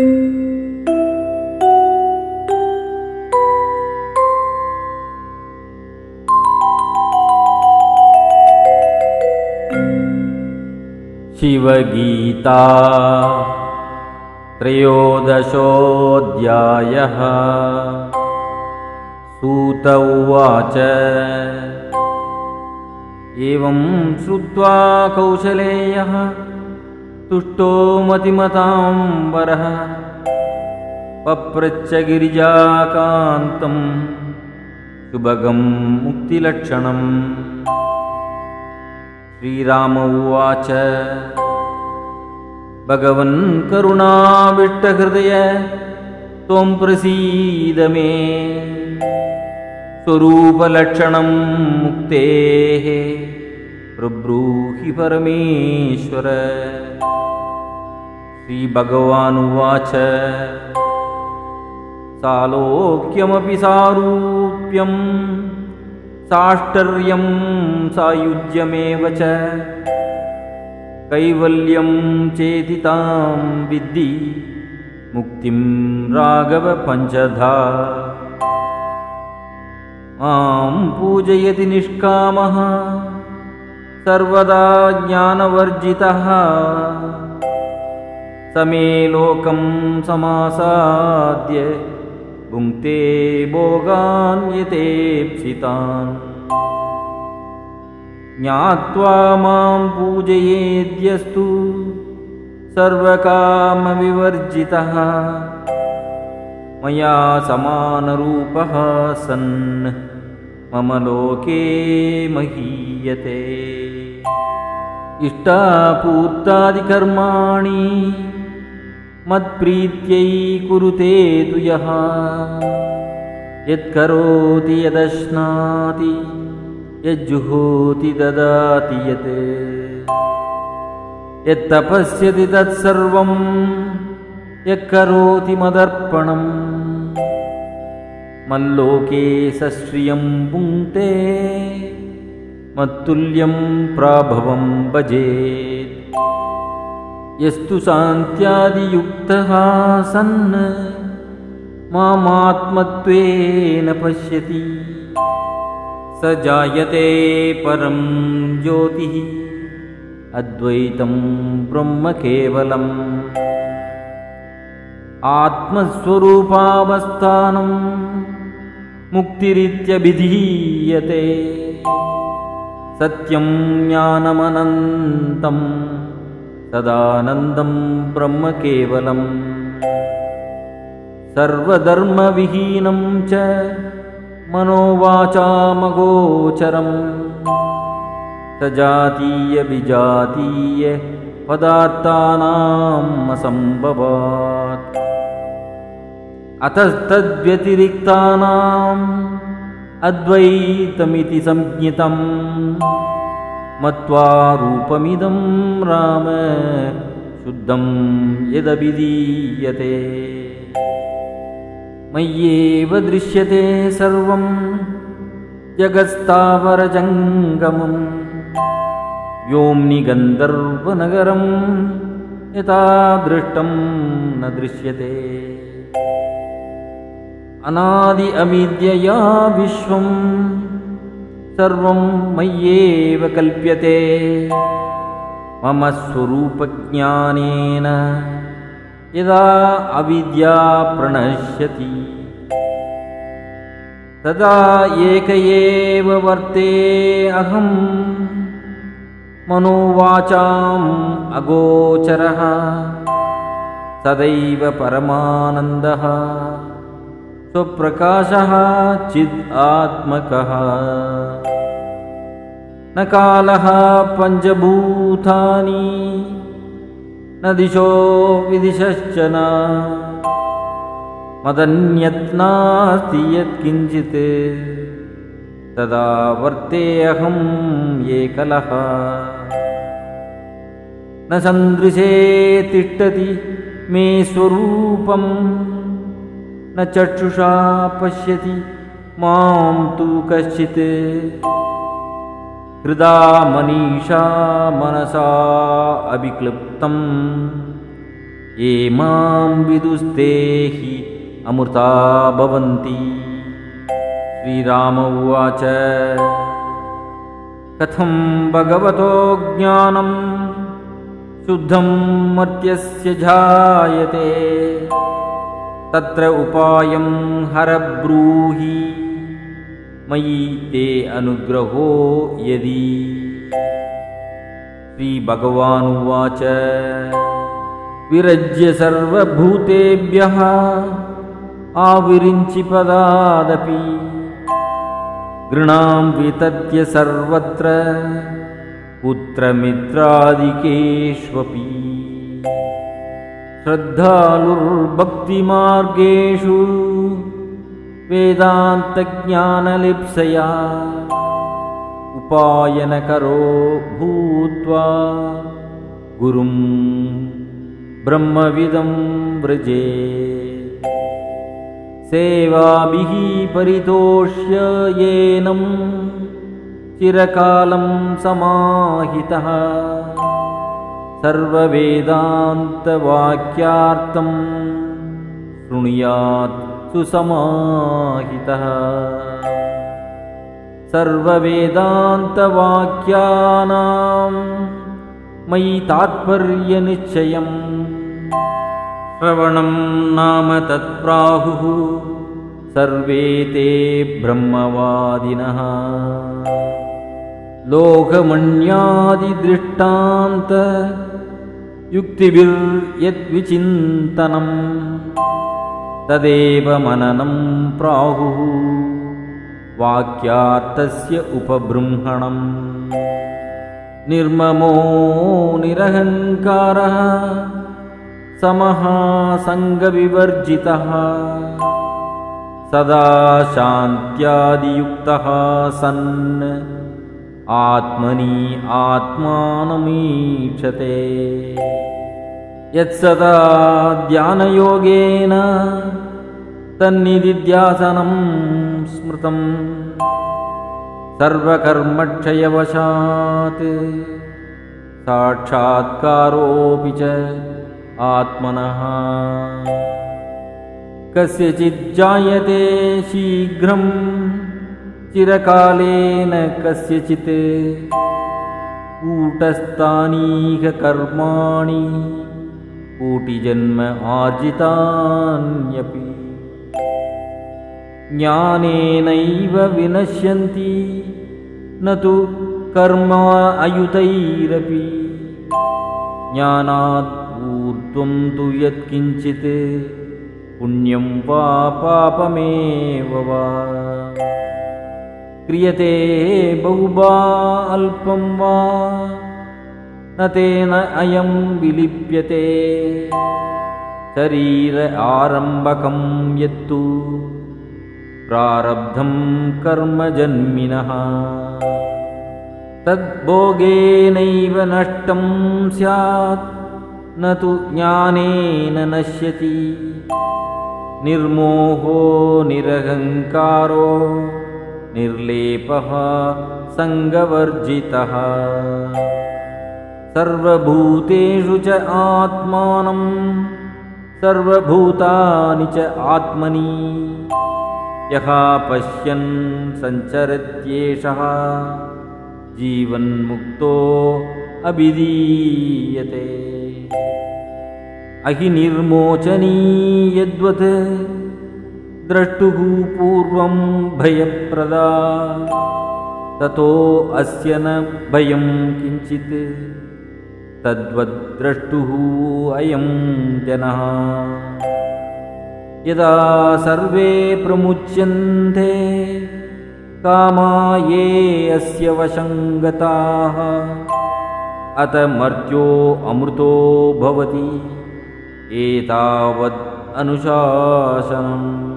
शिवगीता त्रयोदशोऽध्यायः। सूत उवाच। एवं श्रुत्वा कौशलेयः तुष्टो मतिमतां वरः पप्रच्छगिरिजाकान्तं सुभगं मुक्तिलक्षणम्। श्रीराम उवाच भगवन् करुणाविष्टहृदय त्वं प्रसीद मे। स्वरूपलक्षणं मुक्तेः प्रब्रूहि परमेश्वर श्रीभगवानुवाच। सालोक्यमपि सारूप्यम् साष्टर्यं सायुज्यमेव च। कैवल्यं चेतितां विद्धि मुक्तिं राघवपञ्चधा मां पूजयति निष्कामः सर्वदा ज्ञानवर्जितः समे लोकं समासाद्य भुङ्क्ते भोगान्यतेप्सितान् ज्ञात्वा मां पूजयेद्यस्तु सर्वकामविवर्जितः। मया समानरूपः सन् मम लोके महीयते। इष्टापूर्तादिकर्माणि मत्प्रीत्यै कुरुते तु यः। यत्करोति यदश्नाति यज्जुहोति ददाति यत्। यत्तपस्यति तत्सर्वं यः करोति मदर्पणम्। मल्लोके सश्रियं पुङ्क्ते मत्तुल्यं प्राभवं भजेत् यस्तु शान्त्यादियुक्तः सन्। मामात्मत्वेन पश्यति। स जायते परं ज्योतिः। अद्वैतं ब्रह्म केवलम्। आत्मस्वरूपावस्थानं मुक्तिरित्यभिधीयते सत्यं ज्ञानमनन्तम् सदानन्दं ब्रह्म केवलम् सर्वधर्मविहीनं च मनोवाचामगोचरम्। सजातीयविजातीयपदार्थानाम् असम्भवात्। अतस्तद्व्यतिरिक्तानाम् अद्वैतमिति संज्ञितम् मत्वा रूपमिदं राम शुद्धं यदभिधीयते। मय्येव दृश्यते सर्वं जगत्स्थावरजङ्गमम् व्योम्निगन्धर्वनगरं यथा दृष्टं न दृश्यते। अनादि अमिद्यया विश्वम् सर्वं मय्येव कल्प्यते। मम स्वरूपज्ञानेन यदा अविद्या प्रणश्यति। तदा एक एव वर्ते अहं। मनोवाचाम् अगोचरः। सदैव परमानन्दः स्वप्रकाशः चिदात्मकः न कालः पञ्चभूतानि न दिशो विदिशश्च न। मदन्यत्नास्ति यत्किञ्चित् तदा वर्तेऽहम् एकलः न सन्दृशे तिष्ठति मे स्वरूपम् न चक्षुषा पश्यति मां तु कश्चित्। हृदा मनीषा मनसा अभिक्लृप्तम्। ये मां विदुस्ते हि अमृता भवन्ति। श्रीराम उवाच कथं भगवतो ज्ञानं शुद्धं मर्त्यस्य जायते तत्र उपायं हरब्रूहि। मयि ते अनुग्रहो यदि। श्रीभगवानुवाच। विरज्य सर्वभूतेभ्यः आविरिञ्चिपदादपि गृणां वितत्य सर्वत्र पुत्रमित्रादिकेष्वपि श्रद्धालुर्भक्तिमार्गेषु वेदान्तज्ञानलिप्सया उपायनकरो भूत्वा गुरुं ब्रह्मविदं व्रजे। सेवाभिः परितोष्य येनं चिरकालं समाहितः सर्ववेदान्तवाक्यार्थं शृणुयात् सुसमाहितः। सर्ववेदान्तवाक्यानां मयि तात्पर्यनिश्चयम् श्रवणं नाम तत्प्राहुः सर्वे ते ब्रह्मवादिनः लोकमन्यादिदृष्टान्तयुक्तिभिर्यद्विचिन्तनम् तदेव मननं प्राहुः। वाक्यार्थस्य उपबृंहणम्। निर्ममो निरहङ्कारः समः सङ्गविवर्जितः सदा शान्त्यादियुक्तः सन् आत्मनि आत्मानमीक्षते यत्सदा ध्यानयोगेन तन्निधिध्यासनं स्मृतम् सर्वकर्मक्षयवशात्। साक्षात्कारोऽपि च आत्मनः। कस्यचिज्जायते शीघ्रं चिरकालेन कस्यचित् कूटस्थानीकर्माणि कोटिजन्म आर्जितान्यपि। ज्ञानेनैव विनश्यन्ति न तु कर्म अयुतैरपि। ज्ञानात् ऊर्ध्वं तु यत्किञ्चित् पुण्यं वा पापमेव वा क्रियते बहुबा अल्पं वा? न तेन अयं विलिप्यते। शरीर आरम्भकं यत्तु। प्रारब्धं कर्मजन्मिनः तद्भोगेनैव नष्टं स्यात्। न तु ज्ञानेन नश्यति। निर्मोहो निरहङ्कारो निर्लेपः सङ्गवर्जितः। सर्वभूतेषु च आत्मानं सर्वभूतानि च आत्मनि। यः पश्यन् सञ्चरत्येषः जीवन्मुक्तो अभिधीयते। अहिनिर्मोचनी यद्वत् द्रष्टुः पूर्वं भयप्रदा। ततो अस्य न भयं किञ्चित्। तद्वद्द्रष्टुः अयं जनः। यदा सर्वे प्रमुच्यन्ते कामा ये अस्य वशङ्गताः। अत मर्त्यो अमृतो भवति। एतावद् अनुशासनम्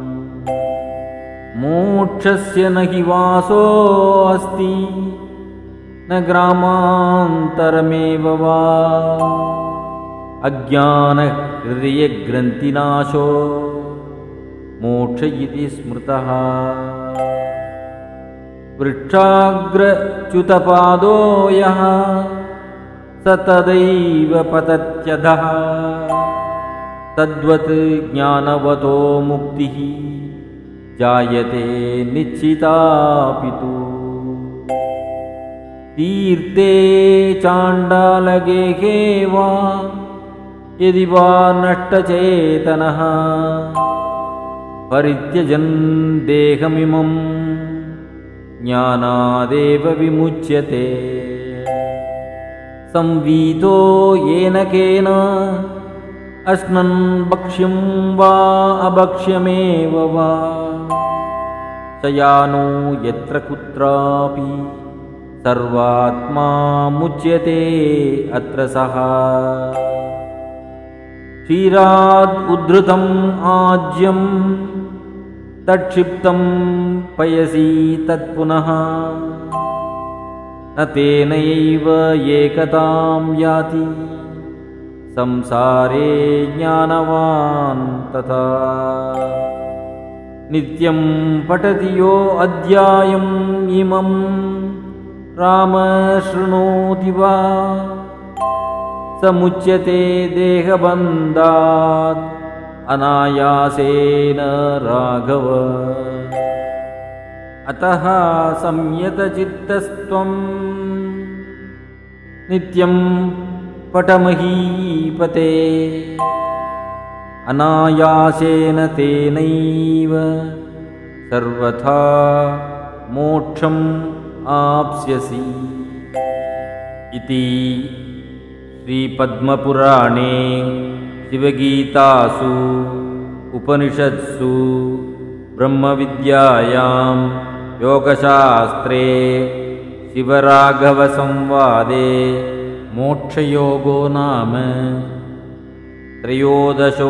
मोक्षस्य न हि वासोऽस्ति न ग्रामान्तरमेव वा। अज्ञानहृदयग्रन्थिनाशो मोक्ष इति स्मृतः। वृक्षाग्रच्युतपादो यः स तदैव पतत्यधः। तद्वत् ज्ञानवतो मुक्तिः जायते निश्चितापि तु। तीर्थे चाण्डालगेहे वा यदि वा नष्टचेतनः। परित्यजन् देहमिमम् ज्ञानादेव विमुच्यते। संवीतो येन केन अश्नन् भक्ष्यं वा अभक्ष्यमेव वा शयानो यत्र कुत्रापि। सर्वात्मा मुच्यते अत्र सः। क्षीरात् उद्धृतम् आज्यम् तत्क्षिप्तं पयसि तत्पुनः। न तेनैव एकतां याति। संसारे ज्ञानवान् तथा नित्यं पठति यो अध्यायम् इमं। राम शृणोति वा? समुच्यते देहबन्धात्। अनायासेन राघव। अतः संयतचित्तस्त्वम् नित्यं पटमहीपते अनायासेन तेनैव सर्वथा मोक्षम् आप्स्यसि इति श्रीपद्मपुराणे शिवगीतासु उपनिषत्सु ब्रह्मविद्यायां योगशास्त्रे शिवराघवसंवादे मोक्षयोगो नाम त्रयोदशोऽध्यायः